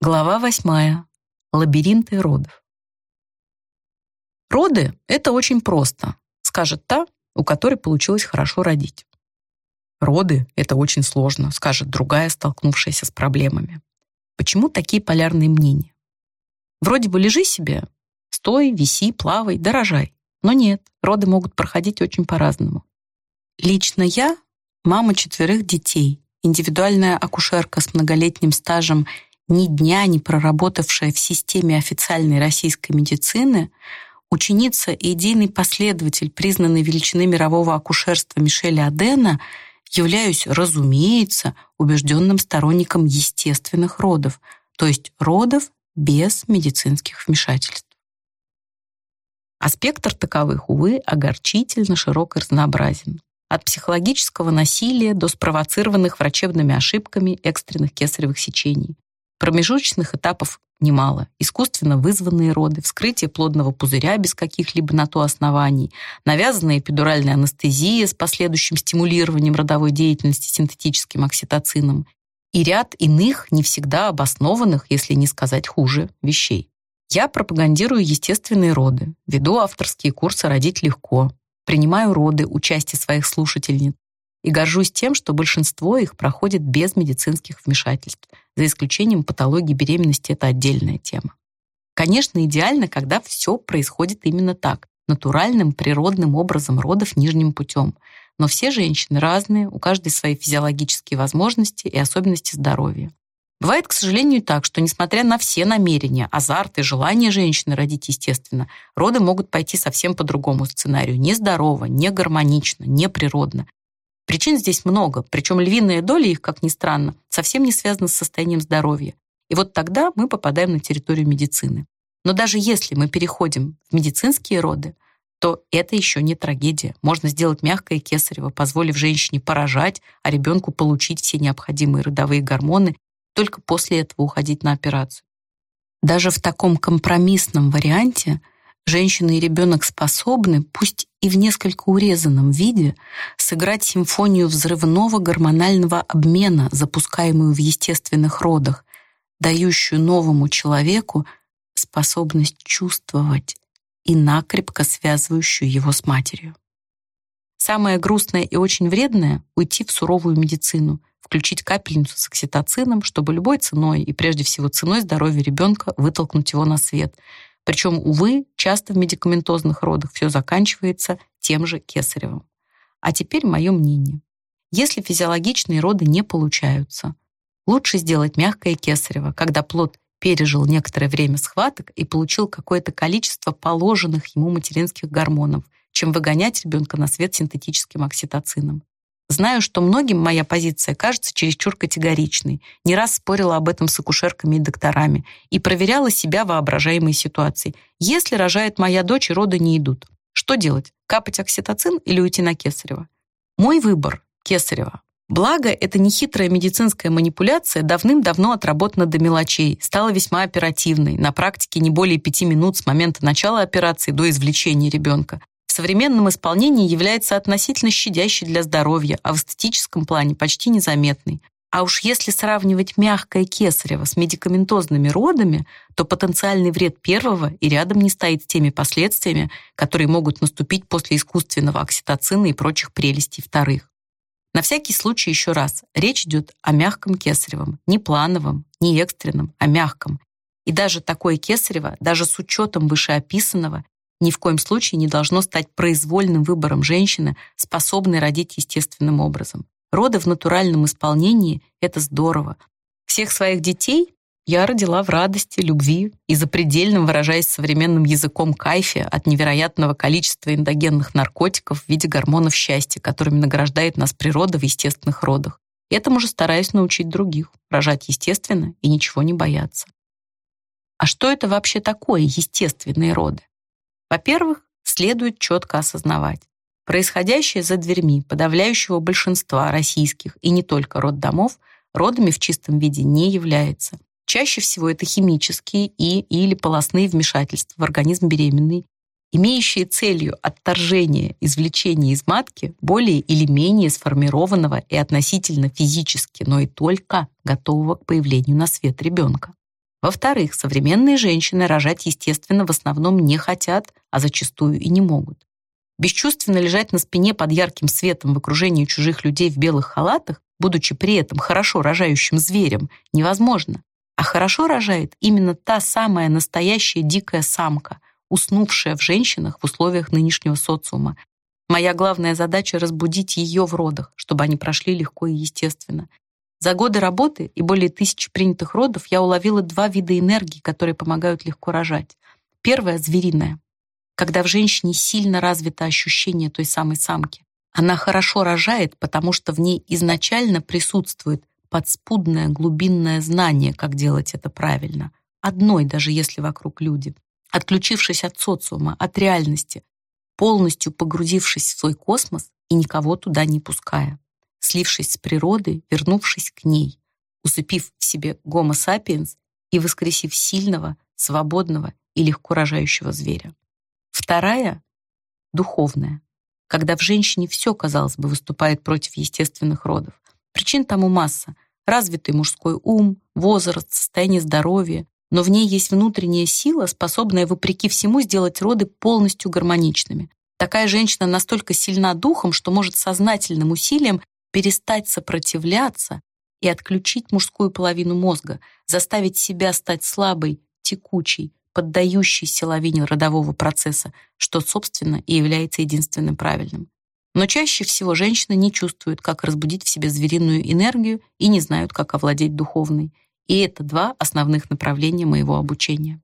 Глава восьмая. Лабиринты родов. Роды — это очень просто, скажет та, у которой получилось хорошо родить. Роды — это очень сложно, скажет другая, столкнувшаяся с проблемами. Почему такие полярные мнения? Вроде бы лежи себе, стой, виси, плавай, дорожай. Но нет, роды могут проходить очень по-разному. Лично я — мама четверых детей, индивидуальная акушерка с многолетним стажем — ни дня не проработавшая в системе официальной российской медицины, ученица и идейный последователь признанной величины мирового акушерства Мишеля Адена, являюсь, разумеется, убежденным сторонником естественных родов, то есть родов без медицинских вмешательств. А спектр таковых, увы, огорчительно широк и разнообразен. От психологического насилия до спровоцированных врачебными ошибками экстренных кесаревых сечений, Промежуточных этапов немало. Искусственно вызванные роды, вскрытие плодного пузыря без каких-либо на то оснований, навязанная эпидуральная анестезия с последующим стимулированием родовой деятельности синтетическим окситоцином и ряд иных, не всегда обоснованных, если не сказать хуже, вещей. Я пропагандирую естественные роды, веду авторские курсы «Родить легко», принимаю роды участие своих слушательниц, и горжусь тем, что большинство их проходит без медицинских вмешательств. За исключением патологии беременности это отдельная тема. Конечно, идеально, когда все происходит именно так, натуральным, природным образом родов нижним путем. Но все женщины разные, у каждой свои физиологические возможности и особенности здоровья. Бывает, к сожалению, так, что несмотря на все намерения, азарт и желание женщины родить естественно, роды могут пойти совсем по другому сценарию. Нездорово, не гармонично, неприродно. Причин здесь много, причем львиная доля их, как ни странно, совсем не связана с состоянием здоровья. И вот тогда мы попадаем на территорию медицины. Но даже если мы переходим в медицинские роды, то это еще не трагедия. Можно сделать мягкое кесарево, позволив женщине поражать, а ребенку получить все необходимые родовые гормоны, только после этого уходить на операцию. Даже в таком компромиссном варианте – женщина и ребенок способны, пусть и в несколько урезанном виде, сыграть симфонию взрывного гормонального обмена, запускаемую в естественных родах, дающую новому человеку способность чувствовать и накрепко связывающую его с матерью. Самое грустное и очень вредное — уйти в суровую медицину, включить капельницу с окситоцином, чтобы любой ценой и прежде всего ценой здоровья ребенка вытолкнуть его на свет — причем, увы, часто в медикаментозных родах все заканчивается тем же кесаревым. А теперь мое мнение. Если физиологичные роды не получаются, лучше сделать мягкое кесарево, когда плод пережил некоторое время схваток и получил какое-то количество положенных ему материнских гормонов, чем выгонять ребенка на свет синтетическим окситоцином. Знаю, что многим моя позиция кажется чересчур категоричной. Не раз спорила об этом с акушерками и докторами и проверяла себя воображаемой ситуации. Если рожает моя дочь роды не идут, что делать? Капать окситоцин или уйти на кесарево? Мой выбор — кесарево. Благо, эта нехитрая медицинская манипуляция давным-давно отработана до мелочей, стала весьма оперативной, на практике не более пяти минут с момента начала операции до извлечения ребенка современном исполнении является относительно щадящей для здоровья, а в эстетическом плане почти незаметной. А уж если сравнивать мягкое кесарево с медикаментозными родами, то потенциальный вред первого и рядом не стоит с теми последствиями, которые могут наступить после искусственного окситоцина и прочих прелестей вторых. На всякий случай еще раз, речь идет о мягком кесаревом, не плановом, не экстренном, а мягком. И даже такое кесарево, даже с учетом вышеописанного, ни в коем случае не должно стать произвольным выбором женщины, способной родить естественным образом. Роды в натуральном исполнении — это здорово. Всех своих детей я родила в радости, любви и запредельном, выражаясь современным языком, кайфе от невероятного количества эндогенных наркотиков в виде гормонов счастья, которыми награждает нас природа в естественных родах. Этому же стараюсь научить других, рожать естественно и ничего не бояться. А что это вообще такое естественные роды? Во-первых, следует четко осознавать, происходящее за дверьми подавляющего большинства российских и не только роддомов родами в чистом виде не является. Чаще всего это химические и или полостные вмешательства в организм беременной, имеющие целью отторжение извлечения из матки более или менее сформированного и относительно физически, но и только готового к появлению на свет ребенка. Во-вторых, современные женщины рожать, естественно, в основном не хотят, а зачастую и не могут. Бесчувственно лежать на спине под ярким светом в окружении чужих людей в белых халатах, будучи при этом хорошо рожающим зверем, невозможно. А хорошо рожает именно та самая настоящая дикая самка, уснувшая в женщинах в условиях нынешнего социума. Моя главная задача — разбудить ее в родах, чтобы они прошли легко и естественно. За годы работы и более тысячи принятых родов я уловила два вида энергии, которые помогают легко рожать. Первая — звериная, когда в женщине сильно развито ощущение той самой самки. Она хорошо рожает, потому что в ней изначально присутствует подспудное глубинное знание, как делать это правильно. Одной, даже если вокруг люди. Отключившись от социума, от реальности, полностью погрузившись в свой космос и никого туда не пуская слившись с природой, вернувшись к ней, усыпив в себе гомо сапиенс и воскресив сильного, свободного и легко рожающего зверя. Вторая — духовная, когда в женщине все, казалось бы, выступает против естественных родов. Причин тому масса. Развитый мужской ум, возраст, состояние здоровья, но в ней есть внутренняя сила, способная, вопреки всему, сделать роды полностью гармоничными. Такая женщина настолько сильна духом, что может сознательным усилием перестать сопротивляться и отключить мужскую половину мозга, заставить себя стать слабой, текучей, поддающейся лавине родового процесса, что, собственно, и является единственным правильным. Но чаще всего женщины не чувствуют, как разбудить в себе звериную энергию и не знают, как овладеть духовной. И это два основных направления моего обучения.